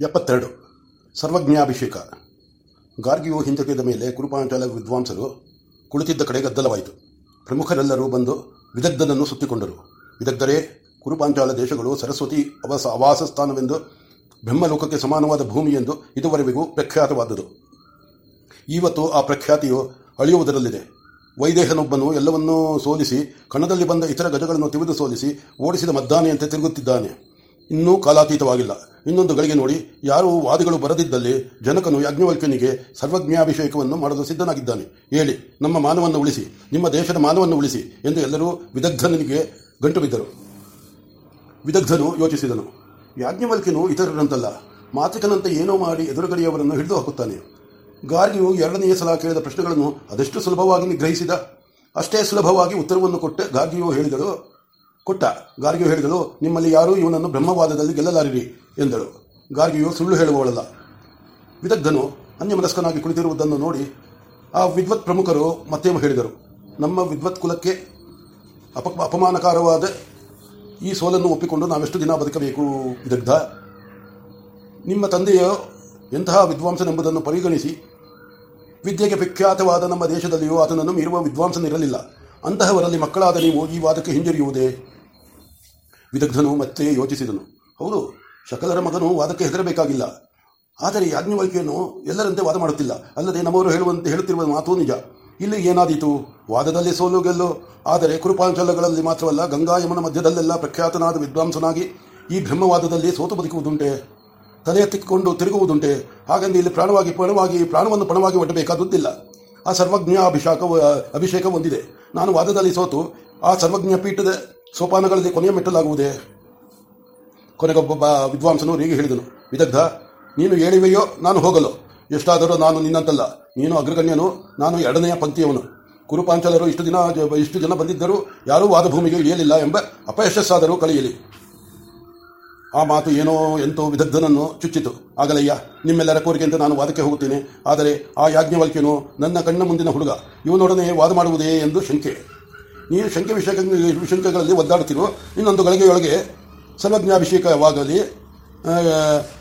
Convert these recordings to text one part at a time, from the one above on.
ಎಪ್ಪತ್ತೆರಡು. ಸರ್ವಜ್ಞಾಭಿಷೇಕ. ಗಾರ್ಗಿಯು ಹಿಂತೆಗೆದ ಮೇಲೆ ಕುರುಪಾಂಚಾಲ ವಿದ್ವಾಂಸರು ಕುಳಿತಿದ್ದ ಕಡೆ ಗದ್ದಲವಾಯಿತು. ಪ್ರಮುಖರೆಲ್ಲರೂ ಬಂದು ವಿದಗ್ಧನನ್ನು ಸುತ್ತಿಕೊಂಡರು. ವಿದಗ್ಧರೇ ಕುರುಪಾಂಚಾಲ ದೇಶಗಳು ಸರಸ್ವತಿ ಅವಸ ಆವಾಸ ಸ್ಥಾನವೆಂದು ಬ್ರಹ್ಮಲೋಕಕ್ಕೆ ಸಮಾನವಾದ ಭೂಮಿ ಎಂದು ಇದುವರೆಗೂ ಪ್ರಖ್ಯಾತವಾದುದು. ಇವತ್ತು ಆ ಪ್ರಖ್ಯಾತಿಯು ಅಳಿಯುವುದರಲ್ಲಿದೆ. ವೈದೇಹನೊಬ್ಬನು ಎಲ್ಲವನ್ನೂ ಸೋಲಿಸಿ, ಕಣದಲ್ಲಿ ಬಂದ ಇತರ ಗಜಗಳನ್ನು ತಿವಿದು ಸೋಲಿಸಿ, ಓಡಿಸಿದ ಮದ್ದಾನೆಯಂತೆ ತಿರುಗುತ್ತಿದ್ದಾನೆ. ಇನ್ನೂ ಕಾಲಾತೀತವಾಗಿಲ್ಲ. ಇನ್ನೊಂದು ಗಳಿಗೆ ನೋಡಿ, ಯಾರು ವಾದಿಗಳು ಬರದಿದ್ದಲ್ಲಿ ಜನಕನು ಯಾಜ್ಞವಲ್ಕ್ಯನಿಗೆ ಸರ್ವಜ್ಞಾಭಿಷೇಕವನ್ನು ಮಾಡಲು ಸಿದ್ಧನಾಗಿದ್ದಾನೆ. ಹೇಳಿ, ನಮ್ಮ ಮಾನವನ್ನು ಉಳಿಸಿ, ನಿಮ್ಮ ದೇಶದ ಮಾನವನ್ನು ಉಳಿಸಿ ಎಂದು ಎಲ್ಲರೂ ವಿದಗ್ಧನಿಗೆ ಗಂಟು ಬಿದ್ದರು. ವಿದಗ್ಧನು ಯೋಚಿಸಿದನು. ಯಾಜ್ಞವಲ್ಕ್ಯನು ಇತರರಂತಲ್ಲ ಮಾತೃಕನಂತೆ ಏನೋ ಮಾಡಿ ಎದುರುಗಡೆಯವರನ್ನು ಹಿಡಿದು ಹಾಕುತ್ತಾನೆ. ಗಾರ್ಗಿಯು ಎರಡನೆಯ ಸಲ ಕೇಳಿದ ಪ್ರಶ್ನೆಗಳನ್ನು ಅದೆಷ್ಟು ಸುಲಭವಾಗಿ ನಿಗ್ರಹಿಸಿದ? ಅಷ್ಟೇ ಸುಲಭವಾಗಿ ಉತ್ತರವನ್ನು ಕೊಟ್ಟೆ ಗಾರ್ಗಿಯು ಹೇಳಿದಳು ಕೊಟ್ಟ ಗಾರ್ಗಿಯು ಹೇಳಿದಳು, ನಿಮ್ಮಲ್ಲಿ ಯಾರೂ ಇವನನ್ನು ಬ್ರಹ್ಮವಾದದಲ್ಲಿ ಗೆಲ್ಲಲಾರಿರಿ ಎಂದಳು. ಗಾರ್ಗಿಯು ಸುಳ್ಳು ಹೇಳುವವಳಲ್ಲ. ವಿದಗ್ಧನು ಅನ್ಯಮನಸ್ಕನಾಗಿ ಕುಳಿತಿರುವುದನ್ನು ನೋಡಿ ಆ ವಿದ್ವತ್ ಪ್ರಮುಖರು ಮತ್ತೆ ಹೇಳಿದರು? ನಮ್ಮ ವಿದ್ವತ್ ಕುಲಕ್ಕೆ ಅಪ, ಅಪಮಾನಕಾರವಾದ ಈ ಸೋಲನ್ನು ಒಪ್ಪಿಕೊಂಡು ನಾವೆಷ್ಟು ದಿನ ಬದುಕಬೇಕು, ವಿದಗ್ಧ? ನಿಮ್ಮ ತಂದೆಯ ಎಂತಹ ವಿದ್ವಾಂಸನೆಂಬುದನ್ನು ಪರಿಗಣಿಸಿ ವಿದ್ಯೆಗೆ ವಿಖ್ಯಾತವಾದ ನಮ್ಮ ದೇಶದಲ್ಲಿಯೂ ಆತನನ್ನು ಮೀರುವ ವಿದ್ವಾಂಸನಿರಲಿಲ್ಲ. ಅಂತಹವರಲ್ಲಿ ಮಕ್ಕಳಾದ ನೀವು ಈ ವಾದಕ್ಕೆ ಹಿಂಜರಿಯುವುದೇ? ವಿದಗ್ಧನು ಮತ್ತೆ ಯೋಚಿಸಿದನು. ಹೌದು, ಶಕಲರ ಮಗನು ವಾದಕ್ಕೆ ಹೆದರಬೇಕಾಗಿಲ್ಲ. ಆದರೆ ಯಾಜ್ಞವಲ್ಕಿಯನ್ನು ಎಲ್ಲರಂತೆ ವಾದ ಮಾಡುತ್ತಿಲ್ಲ. ಅಲ್ಲದೆ ನಮ್ಮವರು ಹೇಳುವಂತೆ ಹೇಳುತ್ತಿರುವ ಮಾತು ನಿಜ. ಇಲ್ಲಿ ಏನಾದೀತು? ವಾದದಲ್ಲಿ ಸೋಲು ಗೆಲ್ಲು. ಆದರೆ ಕುರುಪಾಂಚಲಗಳಲ್ಲಿ ಮಾತ್ರವಲ್ಲ, ಗಂಗಾ ಯಮನ ಮಧ್ಯದಲ್ಲೆಲ್ಲ ಪ್ರಖ್ಯಾತನಾದ ವಿದ್ವಾಂಸನಾಗಿ ಈ ಬ್ರಹ್ಮವಾದದಲ್ಲಿ ಸೋತು ಬದುಕುವುದುಂಟೆ. ತಲೆ ಎತ್ತಿಕೊಂಡು ತಿರುಗುವುದುಂಟೆ. ಹಾಗೆಂದು ಇಲ್ಲಿ ಪ್ರಾಣವಾಗಿ ಪಣವಾಗಿ, ಪ್ರಾಣವನ್ನು ಪಣವಾಗಿ ಒಡ್ಡಬೇಕಾದುದಿಲ್ಲ ಆ ಸರ್ವಜ್ಞ ಅಭಿಷೇಕ ಅಭಿಷೇಕ ಹೊಂದಿದೆ. ನಾನು ವಾದದಲ್ಲಿ ಸೋತು, ಆ ಸರ್ವಜ್ಞ ಪೀಠದ ಸೋಪಾನಗಳಲ್ಲಿ ಕೊನೆಯ ಮೆಟ್ಟಲಾಗುವುದೇ? ಕೊನೆಗೊಬ್ಬ ವಿದ್ವಾಂಸನು ರೀಗೆ ಹೇಳಿದನು, ವಿದಗ್ಧ, ನೀನು ಹೇಳಿವೆಯೋ ನಾನು ಹೋಗಲು. ಎಷ್ಟಾದರೂ ನಾನು ನಿನ್ನಂತಲ್ಲ. ನೀನು ಅಗ್ರಗಣ್ಯನು, ನಾನು ಎರಡನೆಯ ಪಂಕ್ತಿಯವನು. ಕುರುಪಾಂಚಲರು ಇಷ್ಟು ದಿನ, ಇಷ್ಟು ಜನ ಬಂದಿದ್ದರೂ ಯಾರೂ ವಾದಭೂಮಿಗೆ ಇಳಿಯಲಿಲ್ಲ ಎಂಬ ಅಪಯಶಸ್ಸಾದರೂ ಕಳೆಯಲಿ. ಆ ಮಾತು ಏನೋ ಎಂತೋ ವಿದಗ್ಧನನ್ನು ಚುಚ್ಚಿತು. ಆಗಲಯ್ಯ, ನಿಮ್ಮೆಲ್ಲರ ಕೋರಿಕೆಯಂತೆ ನಾನು ವಾದಕ್ಕೆ ಹೋಗುತ್ತೇನೆ. ಆದರೆ ಆ ಯಾಜ್ಞವಲ್ಕ್ಯನು ನನ್ನ ಕಣ್ಣ ಮುಂದಿನ ಹುಡುಗ. ಇವನೊಡನೆ ವಾದ ಮಾಡುವುದೇ ಎಂದು ಶಂಕೆ. ನೀನು ಶಂಕೆ ವಿಷಯ ಶಂಕೆಗಳಲ್ಲಿ ಒದ್ದಾಡ್ತಿರೋ ಇನ್ನೊಂದು ಗಳಿಗೆಯೊಳಗೆ ಸರ್ವಜ್ಞಾಭಿಷೇಕವಾಗಲಿ.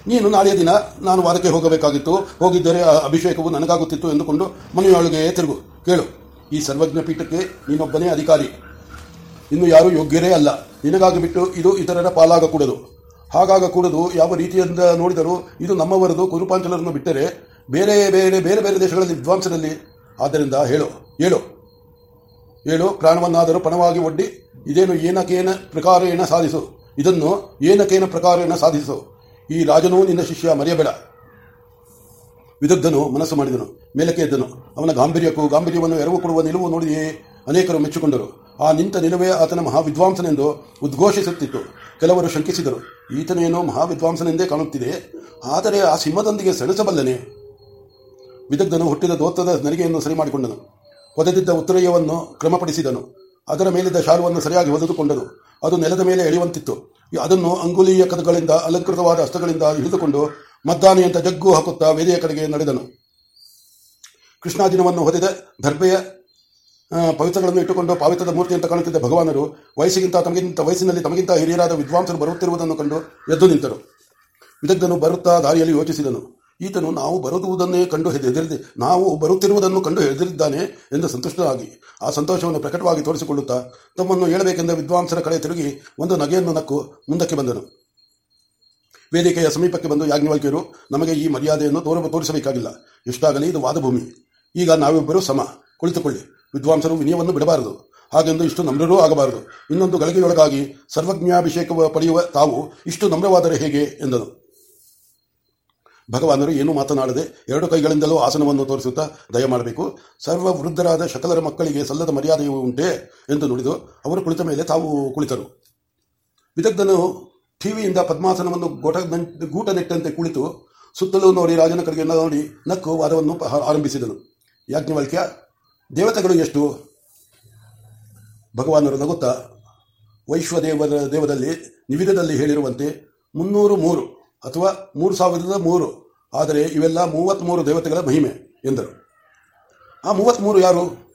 ನೀನು ನಾಳೆಯ ದಿನ ನಾನು ವಾದಕ್ಕೆ ಹೋಗಬೇಕಾಗಿತ್ತು. ಹೋಗಿದ್ದರೆ ಆ ಅಭಿಷೇಕವು ನನಗಾಗುತ್ತಿತ್ತು ಎಂದುಕೊಂಡು ಮನೆಯೊಳಗೆ ತಿರುಗು. ಕೇಳು, ಈ ಸರ್ವಜ್ಞ ಪೀಠಕ್ಕೆ ನೀನೊಬ್ಬನೇ ಅಧಿಕಾರಿ. ಇನ್ನು ಯಾರೂ ಯೋಗ್ಯರೇ ಅಲ್ಲ. ನಿನಗಾಗಿ ಬಿಟ್ಟು ಇದು ಇತರರ ಪಾಲಾಗಕೂಡದು. ಹಾಗಾಗಕೂಡದು ಯಾವ ರೀತಿಯಿಂದ ನೋಡಿದರೂ ಇದು ನಮ್ಮವರದು ಕುರುಪಾಂಚಲರನ್ನು ಬಿಟ್ಟರೆ ಬೇರೆ ಬೇರೆ ಬೇರೆ ಬೇರೆ ದೇಶಗಳಲ್ಲಿ ವಿದ್ವಾಂಸರಲ್ಲಿ. ಆದ್ದರಿಂದ ಹೇಳು ಹೇಳು. ಹೇಳು, ಪ್ರಾಣವನ್ನಾದರೂ ಪಣವಾಗಿ ಒಡ್ಡಿ, ಇದೇನು ಏನಕೇನ ಪ್ರಕಾರೇಣ ಸಾಧಿಸು. ಇದನ್ನು ಏನಕೇನ ಪ್ರಕಾರೇಣ ಸಾಧಿಸು. ಈ ರಾಜನೂ ನಿನ್ನ ಶಿಷ್ಯ ಮರೆಯಬೇಡ. ವಿದಗ್ಧನು ಮನಸ್ಸು ಮಾಡಿದನು, ಮೇಲಕ್ಕೆ ಎದ್ದನು. ಅವನ ಗಾಂಭೀರ್ಯಕ್ಕೂ ಗಾಂಭೀರ್ಯವನ್ನು ಎರವು ಕೊಡುವ ನಿಲುವು ನೋಡಿಯೇ ಅನೇಕರು ಮೆಚ್ಚಿಕೊಂಡರು. ಆ ನಿಂತ ನಿಲುವೇ ಆತನ ಮಹಾವಿದ್ವಾಂಸನೆಂದು ಉದ್ಘೋಷಿಸುತ್ತಿತ್ತು. ಕೆಲವರು ಶಂಕಿಸಿದರು. ಈತನೇನೋ ಮಹಾವಿದ್ವಾಂಸನೆಂದೇ ಕಾಣುತ್ತಿದೆ. ಆದರೆ ಆ ಸಿಂಹದೊಂದಿಗೆ ಸೆಣಸಬಲ್ಲನೆ? ವಿದಗ್ಧನು ಹುಟ್ಟಿದ ದೋತ್ತದ ನರಿಗೆಯನ್ನು ಸರಿ ಮಾಡಿಕೊಂಡನು ಹೊದೆದಿದ್ದ ಉತ್ತರಯವನ್ನು ಕ್ರಮಪಡಿಸಿದನು. ಅದರ ಮೇಲಿದ್ದ ಶಾಲುವನ್ನು ಸರಿಯಾಗಿ ಹೊದೆದುಕೊಂಡನು ಅದು ನೆಲದ ಮೇಲೆ ಎಳೆಯುವಂತಿತ್ತು. ಅದನ್ನು ಅಂಗುಲೀಯ ಕದಗಳಿಂದ ಅಲಂಕೃತವಾದ ಹಸ್ತಗಳಿಂದ ಹಿಡಿದುಕೊಂಡು ಮದ್ದಾನೆಯಂತ ಜಗ್ಗು ಹಾಕುತ್ತಾ ವೇದಿಯ ಕಡೆಗೆ ನಡೆದನು. ಕೃಷ್ಣಾಜಿನವನ್ನು ಹೊದೆದ ದರ್ಬೆಯ ಪವಿತ್ರಗಳನ್ನು ಇಟ್ಟುಕೊಂಡು ಪಾವಿತ್ರದ ಮೂರ್ತಿಯಂತ ಕಾಣುತ್ತಿದ್ದ ಭಗವಾನರು ವಯಸ್ಸಿಗಿಂತ ತಮಗಿಂತ, ವಯಸ್ಸಿನಲ್ಲಿ ತಮಗಿಂತ ಹಿರಿಯರಾದ ವಿದ್ವಾಂಸರು ಬರುತ್ತಿರುವುದನ್ನು ಕಂಡು ಎದ್ದು ನಿಂತರು. ವಿದಗ್ಧನು ಬರುತ್ತಾ ದಾರಿಯಲ್ಲಿ ಯೋಚಿಸಿದನು. ಈತನು ನಾವು ಬರುವುದನ್ನೇ ಕಂಡು ಹೆದರಿದೆ, ನಾವು ಬರುತ್ತಿರುವುದನ್ನು ಕಂಡು ಹೆದರಿದ್ದಾನೆ ಎಂದು ಸಂತುಷ್ಟರಾಗಿ ಆ ಸಂತೋಷವನ್ನು ಪ್ರಕಟವಾಗಿ ತೋರಿಸಿಕೊಳ್ಳುತ್ತಾ ತಮ್ಮನ್ನು ಹೇಳಬೇಕೆಂದ ವಿದ್ವಾಂಸರ ಕಡೆ ತಿರುಗಿ ಒಂದು ನಗೆಯನ್ನು ನಕ್ಕು ಮುಂದಕ್ಕೆ ಬಂದನು. ವೇದಿಕೆಯ ಸಮೀಪಕ್ಕೆ ಬಂದು ಯಾಜ್ಞವಾಲ್ಕಿಯರು, ನಮಗೆ ಈ ಮರ್ಯಾದೆಯನ್ನು ತೋರ ತೋರಿಸಬೇಕಾಗಿಲ್ಲ. ಎಷ್ಟಾಗಲಿ ಇದು ವಾದಭೂಮಿ. ಈಗ ನಾವಿಬ್ಬರು ಸಮ. ಕುಳಿತುಕೊಳ್ಳಿ. ವಿದ್ವಾಂಸರು ವಿನಯವನ್ನು ಬಿಡಬಾರದು. ಹಾಗೆಂದು ಇಷ್ಟು ನಮ್ರರೂ ಆಗಬಾರದು. ಇನ್ನೊಂದು ಗಳಿಗೆಯೊಳಗಾಗಿ ಸರ್ವಜ್ಞಾಭಿಷೇಕ ಪಡೆಯುವ ತಾವು ಇಷ್ಟು ನಮ್ರವಾದರೆ ಹೇಗೆ ಎಂದನು. ಭಗವಾನರು ಏನೂ ಮಾತನಾಡದೆ ಎರಡು ಕೈಗಳಿಂದಲೂ ಆಸನವನ್ನು ತೋರಿಸುತ್ತಾ ದಯ ಮಾಡಬೇಕು. ಸರ್ವ ವೃದ್ಧರಾದ ಶಕಲರ ಮಕ್ಕಳಿಗೆ ಸಲ್ಲದ ಮರ್ಯಾದೆಯು ಉಂಟೆ ಎಂದು ನುಡಿದು ಅವರು ಕುಳಿತ ಮೇಲೆ ತಾವು ಕುಳಿತರು. ವಿದಗ್ಧನು ಟಿವಿಯಿಂದ ಪದ್ಮಾಸನವನ್ನು ಗೋಟ ಗೂಟ ನೆಟ್ಟಂತೆ ಕುಳಿತು ಸುತ್ತಲೂ ನೋಡಿ ರಾಜನ ಕಡೆಗೆ ನೋಡಿ ನಕ್ಕು ವಾದವನ್ನು ಆರಂಭಿಸಿದನು. ಯಾಜ್ಞವಲ್ಕ್ಯ ದೇವತೆಗಳು ಎಷ್ಟು? ಭಗವಾನರು ನಗುತ್ತಾ, ವೈಶ್ವದೇವರ ದೇವದಲ್ಲಿ ನಿವಿಧದಲ್ಲಿ ಹೇಳಿರುವಂತೆ ಮುನ್ನೂರು ಮೂರು. ಅಥವಾ ಮೂರು ಸಾವಿರದ ಮೂರು. ಆದರೆ ಇವೆಲ್ಲ ಮೂವತ್ತ್ಮೂರು ದೇವತೆಗಳ ಮಹಿಮೆ, ಎಂದರು. ಆ ಮೂವತ್ತ್ಮೂರು ಯಾರು?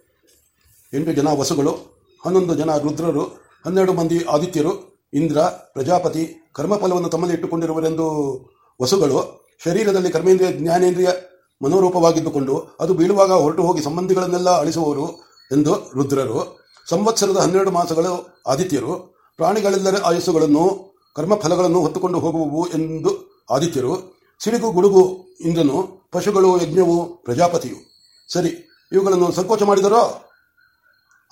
ಎಂಟು ಜನ ವಸುಗಳು, ಹನ್ನೊಂದು ಜನ ರುದ್ರರು, ಹನ್ನೆರಡು ಮಂದಿ ಆದಿತ್ಯರು, ಇಂದ್ರ, ಪ್ರಜಾಪತಿ, ಕರ್ಮಫಲವನ್ನು ತಮ್ಮಲ್ಲಿ ಇಟ್ಟುಕೊಂಡಿರುವರೆಂದು ವಸುಗಳು ಶರೀರದಲ್ಲಿ ಕರ್ಮೇಂದ್ರಿಯ, ಜ್ಞಾನೇಂದ್ರಿಯ ಮನೋರೂಪವಾಗಿದ್ದುಕೊಂಡು ಅದು ಬೀಳುವಾಗ ಹೊರಟು ಹೋಗಿ ಸಂಬಂಧಿಗಳನ್ನೆಲ್ಲ ಅಳಿಸುವವರು ಎಂದು ರುದ್ರರು. ಸಂವತ್ಸರದ ಹನ್ನೆರಡು ಮಾಸಗಳು ಆದಿತ್ಯರು. ಪ್ರಾಣಿಗಳೆಲ್ಲರ ಆಯಸ್ಸುಗಳನ್ನು ಕರ್ಮಫಲಗಳನ್ನು ಹೊತ್ತುಕೊಂಡು ಹೋಗುವವು ಎಂದು ಆದಿತ್ಯರು, ಸಿಡಿಗು ಗುಡುಗು ಇಂದನು ಪಶುಗಳು ಯಜ್ಞವು ಪ್ರಜಾಪತಿಯು. ಸರಿ, ಇವುಗಳನ್ನು ಸಂಕೋಚ ಮಾಡಿದರೋ?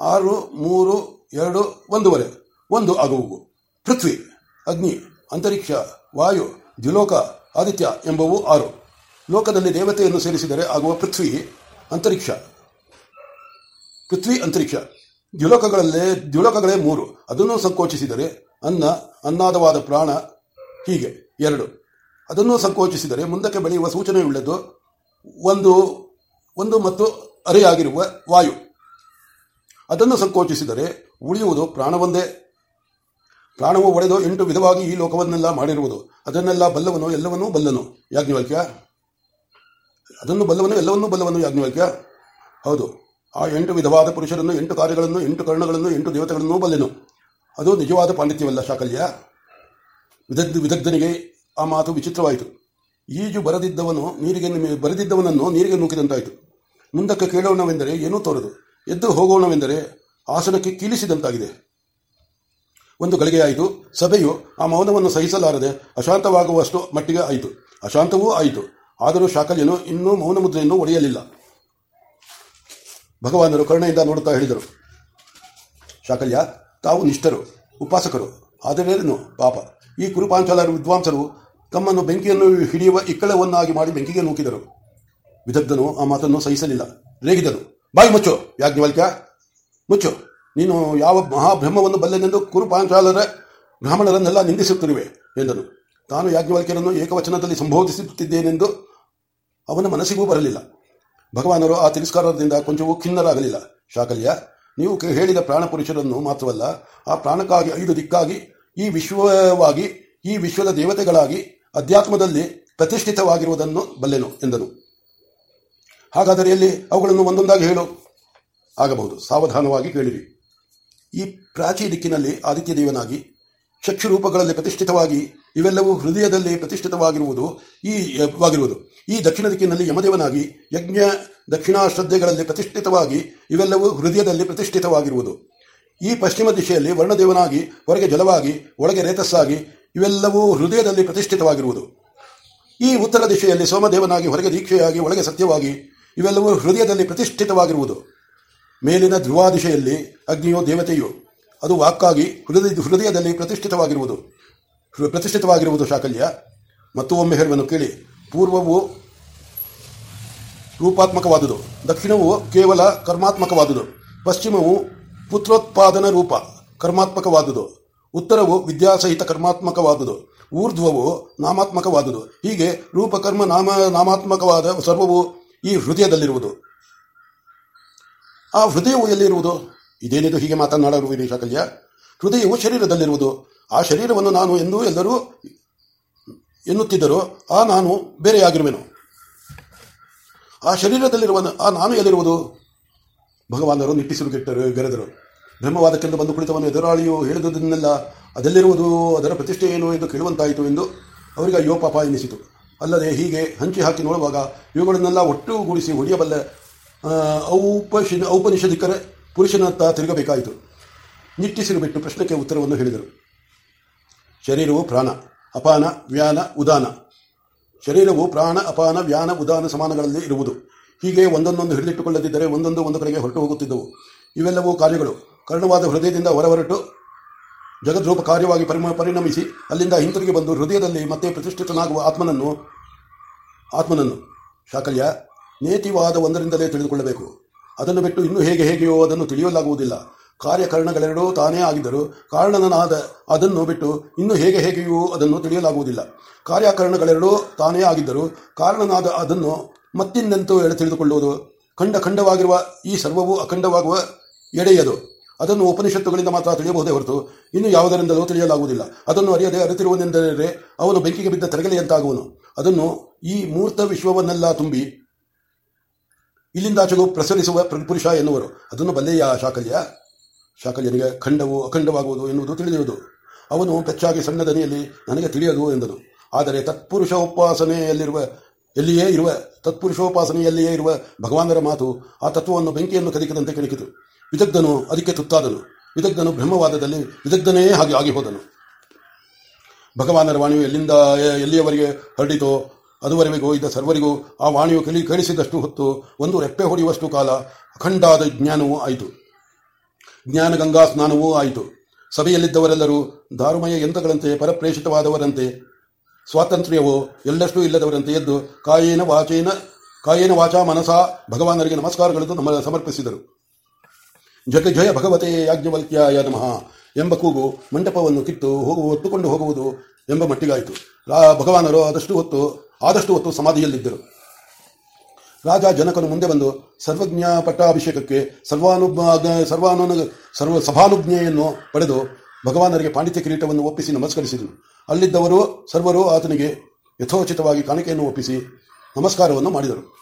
ಆರು, ಮೂರು, ಎರಡು, ಒಂದೂವರೆ. ಒಂದು ಆಗುವು ಪೃಥ್ವಿ, ಅಗ್ನಿ, ಅಂತರಿಕ್ಷ, ವಾಯು, ದ್ವಿಲೋಕ, ಆದಿತ್ಯ ಎಂಬವು ಆರು. ಲೋಕದಲ್ಲಿ ದೇವತೆಯನ್ನು ಸೇರಿಸಿದರೆ ಆಗುವ ಪೃಥ್ವಿ, ಅಂತರಿಕ್ಷ. ಪೃಥ್ವಿ, ಅಂತರಿಕ್ಷ. ದ್ವಿಲೋಕಗಳಲ್ಲೇ, ದ್ವಿಲೋಕಗಳೇ ಮೂರು. ಅದನ್ನು ಸಂಕೋಚಿಸಿದರೆ ಅನ್ನ, ಅನ್ನಾದವಾದ ಪ್ರಾಣ, ಹೀಗೆ, ಎರಡು. ಅದನ್ನು ಸಂಕೋಚಿಸಿದರೆ ಮುಂದಕ್ಕೆ ಬೆಳೆಯುವ ಸೂಚನೆಯುಳ್ಳದ್ದು ಒಂದು ಒಂದು ಮತ್ತು ಅರೆಯಾಗಿರುವ ವಾಯು. ಅದನ್ನು ಸಂಕೋಚಿಸಿದರೆ ಉಳಿಯುವುದು ಪ್ರಾಣವೊಂದೇ. ಪ್ರಾಣವು ಒಡೆದು ಎಂಟು ವಿಧವಾಗಿ ಈ ಲೋಕವನ್ನೆಲ್ಲ ಮಾಡಿರುವುದು. ಅದನ್ನೆಲ್ಲ ಬಲ್ಲವನು, ಎಲ್ಲವನ್ನೂ ಬಲ್ಲನು. ಯಾಜ್ಞವಲ್ಕ್ಯ? ಅದನ್ನು ಬಲ್ಲವನು, ಎಲ್ಲವನ್ನೂ ಬಲ್ಲವನು, ಯಾಜ್ಞವಲ್ಕ್ಯ? ಹೌದು. ಆ ಎಂಟು ವಿಧವಾದ ಪುರುಷರನ್ನು, ಎಂಟು ಕಾರ್ಯಗಳನ್ನು, ಎಂಟು ಕರ್ಣಗಳನ್ನು, ಎಂಟು ದೇವತೆಗಳನ್ನು ಬಲ್ಲೆನು. ಅದು ನಿಜವಾದ ಪಾಂಡಿತ್ಯವಲ್ಲ ಶಾಕಲ್ಯ. ವಿದಗ್ಧ ವಿದಗ್ಧನಿಗೆ ಆ ಮಾತು ವಿಚಿತ್ರವಾಯಿತು. ಈಜು ಬರದಿದ್ದವನು ನೀರಿಗೆ ಬರೆದಿದ್ದವನನ್ನು ನೀರಿಗೆ ನೂಕಿದಂತಾಯಿತು ಮುಂದಕ್ಕೆ ಕೇಳೋಣವೆಂದರೆ ಏನೂ ತೋರದು. ಎದ್ದು ಹೋಗೋಣವೆಂದರೆ ಆಸನಕ್ಕೆ ಕೀಲಿಸಿದಂತಾಗಿದೆ. ಒಂದು ಗಳಿಗೆಯಾಯಿತು. ಸಭೆಯು ಆ ಮೌನವನ್ನು ಸಹಿಸಲಾರದೆ ಅಶಾಂತವಾಗುವಷ್ಟು ಮಟ್ಟಿಗೆ ಆಯಿತು. ಅಶಾಂತವೂ ಆಯಿತು. ಆದರೂ ಶಾಕಲ್ಯನು ಇನ್ನೂ ಮೌನ ಮುದ್ರೆಯನ್ನು ಒಡೆಯಲಿಲ್ಲ. ಭಗವಾನರು ಕರುಣೆಯಿಂದ ನೋಡುತ್ತಾ ಹೇಳಿದರು. ಶಾಕಲ್ಯ ತಾವು ನಿಷ್ಠರು, ಉಪಾಸಕರು ಆದರೇನು ಪಾಪ. ಈ ಕುರುಪಾಂಚಾಲ ವಿದ್ವಾಂಸರು ತಮ್ಮನ್ನು ಬೆಂಕಿಯನ್ನು ಹಿಡಿಯುವ ಇಕ್ಕಳವನ್ನಾಗಿ ಮಾಡಿ ಬೆಂಕಿಗೆ ನೂಕಿದರು ವಿದಗ್ಧನು ಆ ಮಾತನ್ನು ಸಹಿಸಲಿಲ್ಲ. ರೇಗಿದನು, ಬಾಯಿ ಮುಚ್ಚು, ಯಾಜ್ಞವಲ್ಕ್ಯ! ಮುಚ್ಚು! ನೀನು ಯಾವ ಮಹಾಬ್ರಹ್ಮವನ್ನು ಬಲ್ಲೆನೆಂದು ಕುರುಪಾಂಚಾಲರ ಬ್ರಾಹ್ಮಣರನ್ನೆಲ್ಲ ನಿಂದಿಸುತ್ತಿರುವೆ ಎಂದನು. ತಾನು ಯಾಜ್ಞವಲ್ಕ್ಯರನ್ನು ಏಕವಚನದಲ್ಲಿ ಸಂಬೋಧಿಸುತ್ತಿದ್ದೇನೆಂದು ಅವನ ಮನಸ್ಸಿಗೂ ಬರಲಿಲ್ಲ. ಭಗವಾನರು ಆ ತಿರಸ್ಕಾರದಿಂದ ಕೊಂಚವೂ ಖಿನ್ನರಾಗಲಿಲ್ಲ. ಶಾಕಲ್ಯ ನೀವು ಹೇಳಿದ ಪ್ರಾಣಪುರುಷರನ್ನು ಮಾತ್ರವಲ್ಲ, ಆ ಪ್ರಾಣಕ್ಕಾಗಿ ಐದು ದಿಕ್ಕಾಗಿ, ಈ ವಿಶ್ವವಾಗಿ, ಈ ವಿಶ್ವದ ದೇವತೆಗಳಾಗಿ ಅಧ್ಯಾತ್ಮದಲ್ಲಿ ಪ್ರತಿಷ್ಠಿತವಾಗಿರುವುದನ್ನು ಬಲ್ಲೆನು ಎಂದನು. ಹಾಗಾದರೆ ಎಲ್ಲಿ ಅವುಗಳನ್ನು ಒಂದೊಂದಾಗಿ ಹೇಳು? ಆಗಬಹುದು. ಸಾವಧಾನವಾಗಿ ಕೇಳಿರಿ. ಈ ಪ್ರಾಚೀ ದಿಕ್ಕಿನಲ್ಲಿ ಆದಿತ್ಯ ದೇವನಾಗಿ ಚಕ್ಷುರೂಪಗಳಲ್ಲಿ ಪ್ರತಿಷ್ಠಿತವಾಗಿ ಇವೆಲ್ಲವೂ ಹೃದಯದಲ್ಲಿ ಪ್ರತಿಷ್ಠಿತವಾಗಿರುವುದು ಈ ವಾಗಿರುವುದು. ಈ ದಕ್ಷಿಣ ದಿಕ್ಕಿನಲ್ಲಿ ಯಮದೇವನಾಗಿ ಯಜ್ಞ ದಕ್ಷಿಣಾಶ್ರದ್ಧೆಗಳಲ್ಲಿ ಪ್ರತಿಷ್ಠಿತವಾಗಿ ಇವೆಲ್ಲವೂ ಹೃದಯದಲ್ಲಿ ಪ್ರತಿಷ್ಠಿತವಾಗಿರುವುದು. ಈ ಪಶ್ಚಿಮ ದಿಶೆಯಲ್ಲಿ ವರ್ಣದೇವನಾಗಿ, ಹೊರಗೆ ಜಲವಾಗಿ, ಒಳಗೆ ರೇತಸ್ಸಾಗಿ ಇವೆಲ್ಲವೂ ಹೃದಯದಲ್ಲಿ ಪ್ರತಿಷ್ಠಿತವಾಗಿರುವುದು. ಈ ಉತ್ತರ ದಿಶೆಯಲ್ಲಿ ಸೋಮದೇವನಾಗಿ ಹೊರಗೆ ದೀಕ್ಷೆಯಾಗಿ, ಒಳಗೆ ಸತ್ಯವಾಗಿ ಇವೆಲ್ಲವೂ ಹೃದಯದಲ್ಲಿ ಪ್ರತಿಷ್ಠಿತವಾಗಿರುವುದು. ಮೇಲಿನ ಧ್ರುವಾದಿಶೆಯಲ್ಲಿ ಅಗ್ನಿಯೋ ದೇವತೆಯು, ಅದು ವಾಕ್ಕಾಗಿ ಹೃದಯ, ಹೃದಯದಲ್ಲಿ ಪ್ರತಿಷ್ಠಿತವಾಗಿರುವುದು. ಪ್ರತಿಷ್ಠಿತವಾಗಿರುವುದು ಶಾಕಲ್ಯ. ಮತ್ತು ಒಮ್ಮೆ ಹೇಳುವನ್ನು ಕೇಳಿ. ಪೂರ್ವವು ರೂಪಾತ್ಮಕವಾದುದು. ದಕ್ಷಿಣವು ಕೇವಲ ಕರ್ಮಾತ್ಮಕವಾದುದು. ಪಶ್ಚಿಮವು ಪುತ್ರೋತ್ಪಾದನ ರೂಪ, ಕರ್ಮಾತ್ಮಕವಾದುದು. ಉತ್ತರವು ವಿದ್ಯಾಸಹಿತ ಕರ್ಮಾತ್ಮಕವಾದುದು. ಊರ್ಧ್ವವು ನಾಮಾತ್ಮಕವಾದುದು. ಹೀಗೆ ರೂಪಕರ್ಮ ನಾಮ ನಾಮಾತ್ಮಕವಾದ ಸರ್ವವು ಈ ಹೃದಯದಲ್ಲಿರುವುದು. ಆ ಹೃದಯವು ಎಲ್ಲಿರುವುದು? ಇದೇನಿದು ಹೀಗೆ ಮಾತನಾಡಲು ಶಾಕಲ್ಯ ಹೃದಯವು ಶರೀರದಲ್ಲಿರುವುದು. ಆ ಶರೀರವನ್ನು ನಾನು ಎಂದೂ ಎಲ್ಲರೂ ಎನ್ನುತ್ತಿದ್ದರು ಆ ನಾನು ಬೇರೆಯಾಗಿರುವೆನು. ಆ ಶರೀರದಲ್ಲಿರುವ ಆ ನಾನು ಎಲ್ಲಿರುವುದು? ಭಗವಾನರು ನಿಟ್ಟಿಸಿರು ಗೆಟ್ಟರು ಗೆರೆದರು. ಬ್ರಹ್ಮವಾದಕ್ಕೆಂದು ಬಂದು ಕುಳಿತವನು ಎದುರಾಳಿಯು ಹೇಳಿದುದನ್ನೆಲ್ಲ ಅದೆಲ್ಲಿರುವುದು? ಅದರ ಪ್ರತಿಷ್ಠೆ ಏನು ಎಂದು ಕೇಳುವಂತಾಯಿತು ಎಂದು ಅವರಿಗೆ ಅಯ್ಯೋ ಪಾಪ ಎನಿಸಿತು. ಅಲ್ಲದೆ ಹೀಗೆ ಹಂಚಿ ಹಾಕಿ ನೋಡುವಾಗ ಇವುಗಳನ್ನೆಲ್ಲ ಒಟ್ಟುಗೂಡಿಸಿ ಹೊಡೆಯಬಲ್ಲ ಔಪಶಿ ಔಪನಿಷಧಿಕರ ಪುರುಷನತ್ತ ತಿರುಗಬೇಕಾಯಿತು. ನಿಟ್ಟಿಸಿರು ಬಿಟ್ಟು ಪ್ರಶ್ನೆಗೆ ಉತ್ತರವನ್ನು ಹೇಳಿದರು. ಶರೀರವು ಪ್ರಾಣ. ಅಪಾನ, ವ್ಯಾನ, ಉದಾನ. ಶರೀರವು ಪ್ರಾಣ, ಅಪಾನ, ವ್ಯಾನ, ಉದಾನ ಸಮಾನಗಳಲ್ಲಿ ಇರುವುದು. ಹೀಗೆ ಒಂದೊಂದೊಂದು ಹಿಡಿದಿಟ್ಟುಕೊಳ್ಳದಿದ್ದರೆ ಒಂದೊಂದು ಒಂದು ಕಡೆಗೆ ಹೊರಟು ಹೋಗುತ್ತಿದ್ದವು. ಇವೆಲ್ಲವೂ ಕಾರ್ಯಗಳು. ಕರ್ಣವಾದ ಹೃದಯದಿಂದ ಹೊರಹೊರಟು ಜಗದ್ರೂಪ ಕಾರ್ಯವಾಗಿ ಪರಿಮ, ಪರಿಣಮಿಸಿ ಅಲ್ಲಿಂದ ಹಿಂತಿರುಗಿ ಬಂದು ಹೃದಯದಲ್ಲಿ ಮತ್ತೆ ಪ್ರತಿಷ್ಠಿತನಾಗುವ ಆತ್ಮನನ್ನು ಆತ್ಮನನ್ನು, ಶಾಕಲ್ಯ, ನೇತಿವಾದ ಒಂದರಿಂದಲೇ ತಿಳಿದುಕೊಳ್ಳಬೇಕು. ಅದನ್ನು ಬಿಟ್ಟು ಇನ್ನೂ ಹೇಗೆ ಹೇಗೆಯೋ ಅದನ್ನು ತಿಳಿಯಲಾಗುವುದಿಲ್ಲ. ಕಾರ್ಯಕರಣಗಳೆರಡೂ ತಾನೇ ಆಗಿದ್ದರೂ ಕಾರಣನಾದ ಅದನ್ನು ಬಿಟ್ಟು ಇನ್ನು ಹೇಗೆ ಹೇಗೆಯೂ ಅದನ್ನು ತಿಳಿಯಲಾಗುವುದಿಲ್ಲ. ಕಾರ್ಯಕರಣಗಳೆರಡೂ ತಾನೇ ಆಗಿದ್ದರೂ ಕಾರಣನಾದ ಅದನ್ನು ಮತ್ತಿನ್ನೆಂತೂ ಎಳೆ ತಿಳಿದುಕೊಳ್ಳುವುದು ಖಂಡ ಖಂಡವಾಗಿರುವ ಈ ಸರ್ವವೂ ಅಖಂಡವಾಗುವ ಎಡೆಯದು. ಅದನ್ನು ಉಪನಿಷತ್ತುಗಳಿಂದ ಮಾತ್ರ ತಿಳಿಯಬಹುದೇ ಹೊರತು ಇನ್ನು ಯಾವುದರಿಂದಲೂ ತಿಳಿಯಲಾಗುವುದಿಲ್ಲ. ಅದನ್ನು ಅರಿಯದೆ ಅರಿತಿರುವನೆಂದರೆ ಅವನು ಬೆಂಕಿಗೆ ಬಿದ್ದ ತೆರಗಲೆಯಂತಾಗುವನು ಅದನ್ನು ಈ ಮೂರ್ತ ವಿಶ್ವವನ್ನೆಲ್ಲ ತುಂಬಿ ಇಲ್ಲಿಂದಾಚೆಗೂ ಪ್ರಸರಿಸುವ ಪುರುಷ ಎನ್ನುವರು. ಅದನ್ನು ಬಲ್ಲೆಯ ಶಾಕಲ್ಯ? ಶಾಕಲ್ಯನಿಗೆ ಖಂಡವು ಅಖಂಡವಾಗುವುದು ಎನ್ನುವುದು ತಿಳಿದಿರುವುದು. ಅವನು ಪೆಚ್ಚಾಗಿ ಸಣ್ಣ ದನಿಯಲ್ಲಿ ನನಗೆ ತಿಳಿಯದು ಎಂದನು. ಆದರೆ ತತ್ಪುರುಷ ಉಪಾಸನೆಯಲ್ಲಿರುವ, ಎಲ್ಲಿಯೇ ಇರುವ, ತತ್ಪುರುಷೋಪಾಸನೆಯಲ್ಲಿಯೇ ಇರುವ ಭಗವಾನರ ಮಾತು ಆ ತತ್ವವನ್ನು ಬೆಂಕಿಯನ್ನು ಕದಿಕದಂತೆ ಕೆಣಕಿತು. ವಿದಗ್ಧನು ಅದಕ್ಕೆ ತುತ್ತಾದನು. ವಿದಗ್ಧನು ಬ್ರಹ್ಮವಾದದಲ್ಲಿ ವಿದಗ್ಧನೇ ಹಾಗೆ ಆಗಿ ಹೋದನು. ಭಗವಾನರ ವಾಣಿಯು ಎಲ್ಲಿಂದ ಎಲ್ಲಿಯವರೆಗೆ ಹರಡಿತೋ, ಅದುವರೆಗೂ ಇದ್ದ ಸರ್ವರಿಗೂ ಆ ವಾಣಿಯು ಕೇಳಿ ಕೇಳಿಸಿದಷ್ಟು ಹೊತ್ತು ಒಂದು ರೆಪ್ಪೆ ಹೊಡೆಯುವಷ್ಟು ಕಾಲ ಅಖಂಡಾದ ಜ್ಞಾನವೂ ಆಯಿತು. ಜ್ಞಾನ ಗಂಗಾ ಸ್ನಾನವೂ ಆಯಿತು. ಸಭೆಯಲ್ಲಿದ್ದವರೆಲ್ಲರೂ ದಾರುಮಯ ಯಂತ್ರಗಳಂತೆ ಪರಪ್ರೇಷಿತವಾದವರಂತೆ, ಸ್ವಾತಂತ್ರ್ಯವೋ ಎಲ್ಲಷ್ಟೂ ಇಲ್ಲದವರಂತೆ ಎದ್ದು ಕಾಯೇನ ವಾಚೇನ, ಕಾಯೇನ ವಾಚಾ ಮನಸಾ ಭಗವಾನರಿಗೆ ನಮಸ್ಕಾರಗಳನ್ನು ನಮ್ಮ ಸಮರ್ಪಿಸಿದರು. ಜಗ ಜಯ ಭಗವತೆ ಯಾಜ್ಞವಲ್ಕ್ಯಾಯ ನಮಃ ಎಂಬ ಕೂಗು ಮಂಟಪವನ್ನು ಕಿತ್ತು ಹೋಗು ಹೊತ್ತುಕೊಂಡು ಹೋಗುವುದು ಎಂಬ ಮಟ್ಟಿಗಾಯಿತು. ಭಗವಾನರು ಆದಷ್ಟು ಹೊತ್ತು ಆದಷ್ಟು ಹೊತ್ತು ಸಮಾಧಿಯಲ್ಲಿದ್ದರು. ರಾಜ ಜನಕನು ಮುಂದೆ ಬಂದು ಸರ್ವಜ್ಞ ಪಟ್ಟಾಭಿಷೇಕಕ್ಕೆ ಸರ್ವಾನು ಸರ್ವಾನು ಸರ್ವ ಸಭಾನುಜ್ಞೆಯನ್ನು ಪಡೆದು ಭಗವಾನರಿಗೆ ಪಾಂಡಿತ್ಯ ಕಿರೀಟವನ್ನು ಒಪ್ಪಿಸಿ ನಮಸ್ಕರಿಸಿದನು. ಅಲ್ಲಿದ್ದವರು ಸರ್ವರು ಆತನಿಗೆ ಯಥೋಚಿತವಾಗಿ ಕಾಣಿಕೆಯನ್ನು ಒಪ್ಪಿಸಿ ನಮಸ್ಕಾರವನ್ನು ಮಾಡಿದರು.